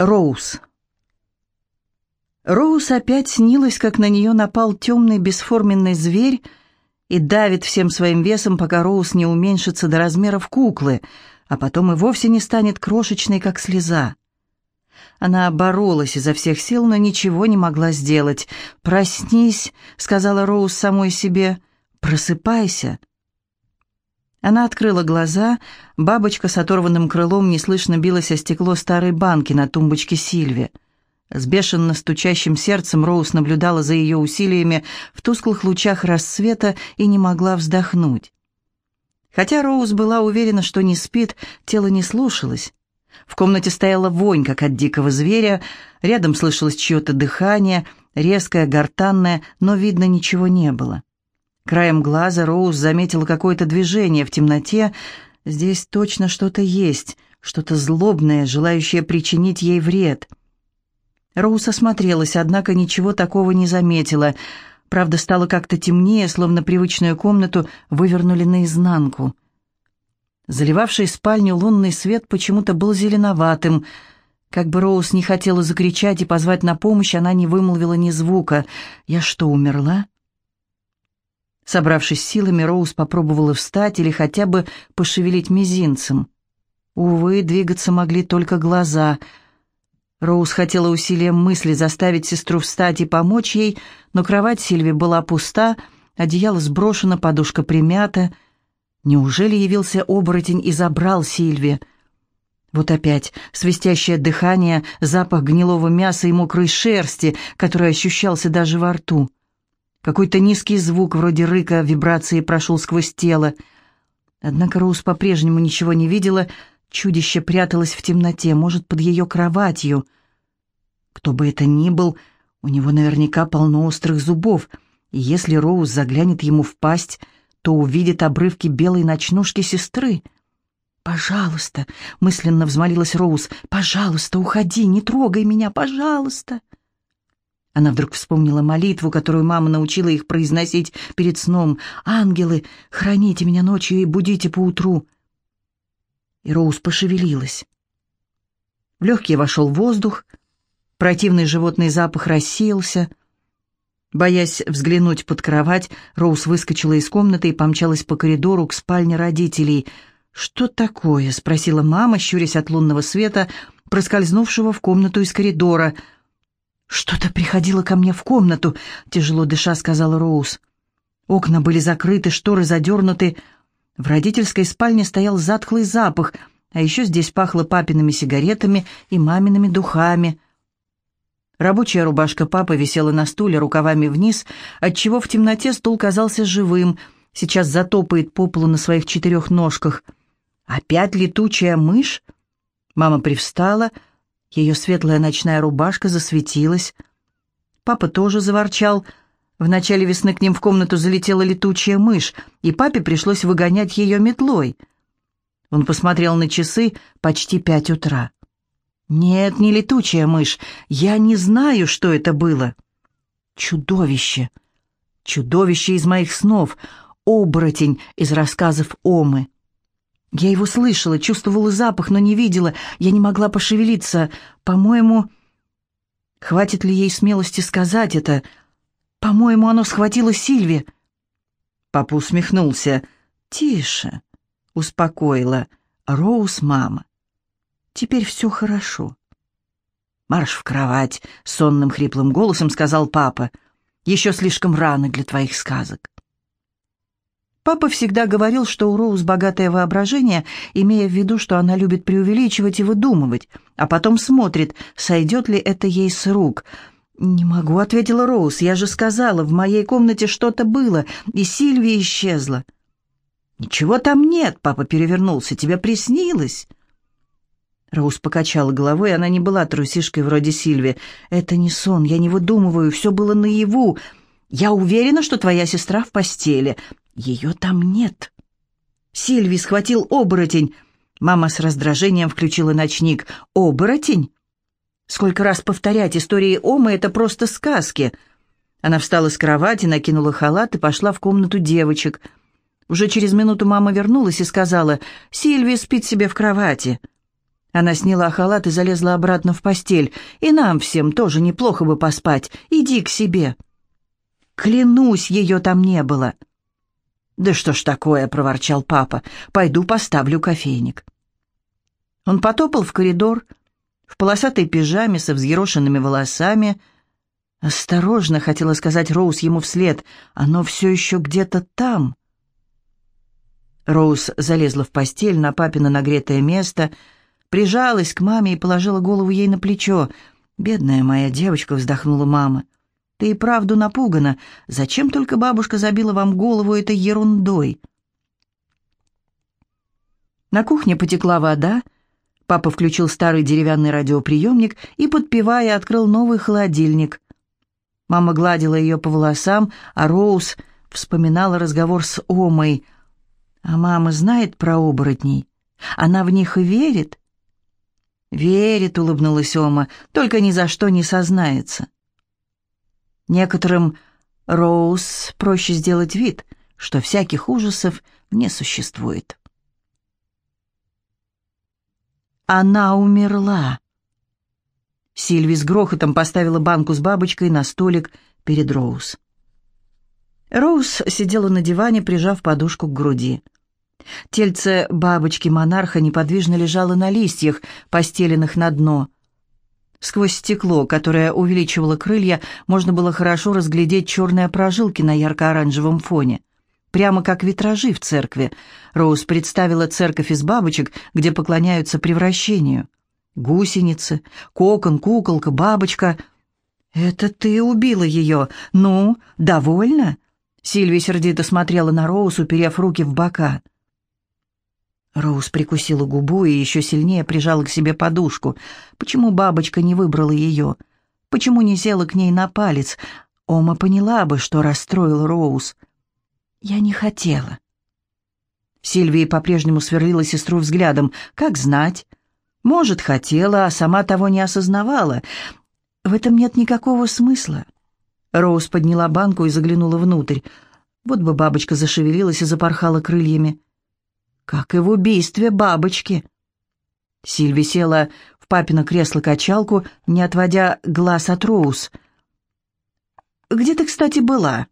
Роуз. Роуз опять снилась, как на нее напал темный бесформенный зверь и давит всем своим весом, пока Роуз не уменьшится до размеров куклы, а потом и вовсе не станет крошечной, как слеза. Она боролась изо всех сил, но ничего не могла сделать. «Проснись», — сказала Роуз самой себе, — «просыпайся». Она открыла глаза, бабочка с оторванным крылом неслышно билась о стекло старой банки на тумбочке Сильви. С бешено стучащим сердцем Роуз наблюдала за ее усилиями в тусклых лучах рассвета и не могла вздохнуть. Хотя Роуз была уверена, что не спит, тело не слушалось. В комнате стояла вонь, как от дикого зверя, рядом слышалось чье-то дыхание, резкое, гортанное, но видно ничего не было. Краем глаза Роуз заметила какое-то движение в темноте. Здесь точно что-то есть, что-то злобное, желающее причинить ей вред. Роуз осмотрелась, однако ничего такого не заметила. Правда, стало как-то темнее, словно привычную комнату вывернули наизнанку. Заливавший спальню лунный свет почему-то был зеленоватым. Как бы Роуз не хотела закричать и позвать на помощь, она не вымолвила ни звука. «Я что, умерла?» Собравшись силами, Роуз попробовала встать или хотя бы пошевелить мизинцем. Увы, двигаться могли только глаза. Роуз хотела усилием мысли заставить сестру встать и помочь ей, но кровать Сильви была пуста, одеяло сброшено, подушка примята. Неужели явился оборотень и забрал Сильви? Вот опять свистящее дыхание, запах гнилого мяса и мокрой шерсти, который ощущался даже во рту. Какой-то низкий звук, вроде рыка, вибрации прошел сквозь тело. Однако Роуз по-прежнему ничего не видела, чудище пряталось в темноте, может, под ее кроватью. Кто бы это ни был, у него наверняка полно острых зубов, и если Роуз заглянет ему в пасть, то увидит обрывки белой ночнушки сестры. «Пожалуйста», — мысленно взмолилась Роуз, — «пожалуйста, уходи, не трогай меня, пожалуйста». Она вдруг вспомнила молитву, которую мама научила их произносить перед сном. «Ангелы, храните меня ночью и будите поутру». И Роуз пошевелилась. В легкие вошел воздух, противный животный запах рассеялся. Боясь взглянуть под кровать, Роуз выскочила из комнаты и помчалась по коридору к спальне родителей. «Что такое?» — спросила мама, щурясь от лунного света, проскользнувшего в комнату из коридора — «Что-то приходило ко мне в комнату», — тяжело дыша сказала Роуз. Окна были закрыты, шторы задернуты. В родительской спальне стоял затхлый запах, а еще здесь пахло папиными сигаретами и мамиными духами. Рабочая рубашка папы висела на стуле рукавами вниз, отчего в темноте стул казался живым, сейчас затопает по полу на своих четырех ножках. «Опять летучая мышь?» Мама привстала, — ее светлая ночная рубашка засветилась. Папа тоже заворчал. В начале весны к ним в комнату залетела летучая мышь, и папе пришлось выгонять ее метлой. Он посмотрел на часы почти пять утра. «Нет, не летучая мышь. Я не знаю, что это было». «Чудовище! Чудовище из моих снов! Оборотень из рассказов Омы!» Я его слышала, чувствовала запах, но не видела. Я не могла пошевелиться. По-моему... Хватит ли ей смелости сказать это? По-моему, оно схватило Сильви. Папа усмехнулся. «Тише», — успокоила Роуз мама. «Теперь все хорошо». «Марш в кровать», — сонным хриплым голосом сказал папа. «Еще слишком рано для твоих сказок». Папа всегда говорил, что у Роуз богатое воображение, имея в виду, что она любит преувеличивать и выдумывать, а потом смотрит, сойдет ли это ей с рук. «Не могу», — ответила Роуз, — «я же сказала, в моей комнате что-то было, и Сильвия исчезла». «Ничего там нет», — папа перевернулся, — «тебе приснилось». Роуз покачала головой, она не была трусишкой вроде Сильви. «Это не сон, я не выдумываю, все было наяву. Я уверена, что твоя сестра в постели. Ее там нет. Сильви схватил оборотень. Мама с раздражением включила ночник. Оборотень? Сколько раз повторять, истории Омы — это просто сказки. Она встала с кровати, накинула халат и пошла в комнату девочек. Уже через минуту мама вернулась и сказала, «Сильви спит себе в кровати». Она сняла халат и залезла обратно в постель. «И нам всем тоже неплохо бы поспать. Иди к себе». «Клянусь, ее там не было». «Да что ж такое?» — проворчал папа. «Пойду поставлю кофейник». Он потопал в коридор, в полосатой пижаме со взъерошенными волосами. «Осторожно!» — хотела сказать Роуз ему вслед. «Оно все еще где-то там». Роуз залезла в постель на папино нагретое место, прижалась к маме и положила голову ей на плечо. «Бедная моя девочка», — вздохнула мама. «Ты и правду напугана. Зачем только бабушка забила вам голову этой ерундой?» На кухне потекла вода, Папа включил старый деревянный радиоприемник и, подпевая, открыл новый холодильник. Мама гладила ее по волосам, а Роуз вспоминала разговор с Омой — а мама знает про оборотней? Она в них верит? Верит, улыбнулась Ома, только ни за что не сознается. Некоторым Роуз проще сделать вид, что всяких ужасов не существует. Она умерла. Сильви с грохотом поставила банку с бабочкой на столик перед Роуз. Роуз сидела на диване, прижав подушку к груди. Тельце бабочки-монарха неподвижно лежало на листьях, постеленных на дно. Сквозь стекло, которое увеличивало крылья, можно было хорошо разглядеть черные прожилки на ярко-оранжевом фоне. Прямо как витражи в церкви. Роуз представила церковь из бабочек, где поклоняются превращению. Гусеницы, кокон, куколка, бабочка. «Это ты убила ее. Ну, довольна?» Сильвия сердито смотрела на Роуз, уперев руки в бока. Роуз прикусила губу и еще сильнее прижала к себе подушку. Почему бабочка не выбрала ее? Почему не села к ней на палец? Ома поняла бы, что расстроил Роуз. «Я не хотела». Сильвия по-прежнему сверлила сестру взглядом. «Как знать? Может, хотела, а сама того не осознавала. В этом нет никакого смысла». Роуз подняла банку и заглянула внутрь. Вот бы бабочка зашевелилась и запорхала крыльями как и в убийстве бабочки. Сильви села в папино кресло-качалку, не отводя глаз от Роуз. «Где ты, кстати, была?»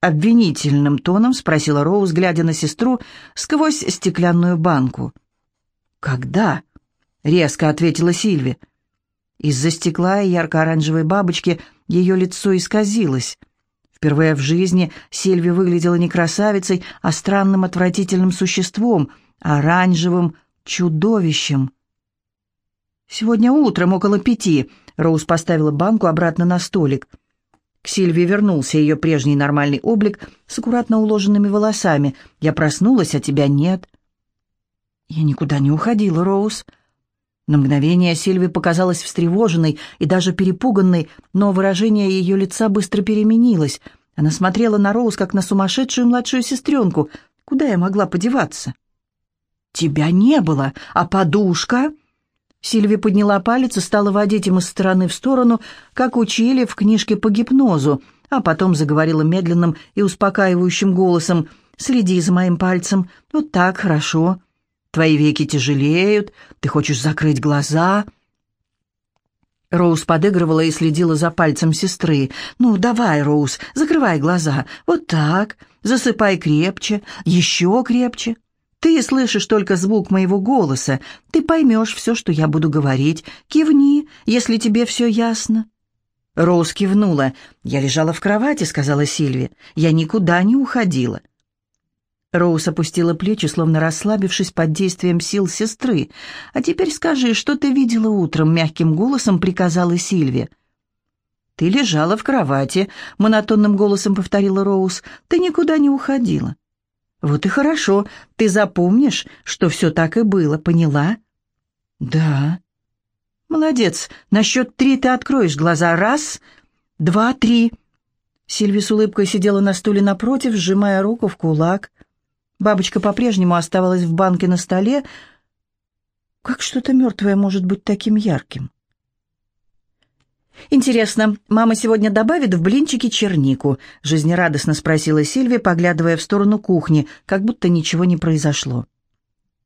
Обвинительным тоном спросила Роуз, глядя на сестру сквозь стеклянную банку. «Когда?» — резко ответила Сильви. Из-за стекла и ярко-оранжевой бабочки ее лицо исказилось. Впервые в жизни Сильви выглядела не красавицей, а странным отвратительным существом, оранжевым чудовищем. «Сегодня утром, около пяти», — Роуз поставила банку обратно на столик. К Сильвии вернулся ее прежний нормальный облик с аккуратно уложенными волосами. «Я проснулась, а тебя нет». «Я никуда не уходила, Роуз». На мгновение Сильви показалась встревоженной и даже перепуганной, но выражение ее лица быстро переменилось. Она смотрела на Роуз, как на сумасшедшую младшую сестренку. Куда я могла подеваться? «Тебя не было, а подушка...» Сильви подняла палец и стала водить им из стороны в сторону, как учили в книжке по гипнозу, а потом заговорила медленным и успокаивающим голосом. «Следи за моим пальцем. Вот так, хорошо. Твои веки тяжелеют, ты хочешь закрыть глаза. Роуз подыгрывала и следила за пальцем сестры. «Ну, давай, Роуз, закрывай глаза. Вот так. Засыпай крепче, еще крепче. Ты слышишь только звук моего голоса. Ты поймешь все, что я буду говорить. Кивни, если тебе все ясно». Роуз кивнула. «Я лежала в кровати», — сказала Сильви. «Я никуда не уходила». Роуз опустила плечи, словно расслабившись под действием сил сестры. «А теперь скажи, что ты видела утром?» — мягким голосом приказала Сильви. «Ты лежала в кровати», — монотонным голосом повторила Роуз. «Ты никуда не уходила». «Вот и хорошо. Ты запомнишь, что все так и было, поняла?» «Да». «Молодец. На счет три ты откроешь глаза. Раз, два, три». Сильви с улыбкой сидела на стуле напротив, сжимая руку в кулак. Бабочка по-прежнему оставалась в банке на столе. Как что-то мертвое может быть таким ярким? «Интересно, мама сегодня добавит в блинчики чернику?» — жизнерадостно спросила Сильвия, поглядывая в сторону кухни, как будто ничего не произошло.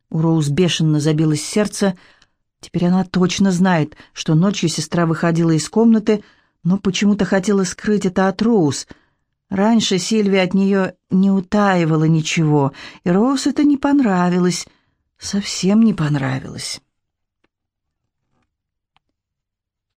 У Роуз бешено забилось сердце. Теперь она точно знает, что ночью сестра выходила из комнаты, но почему-то хотела скрыть это от Роуз. Раньше Сильвия от нее не утаивала ничего, и Роуз это не понравилось, совсем не понравилось.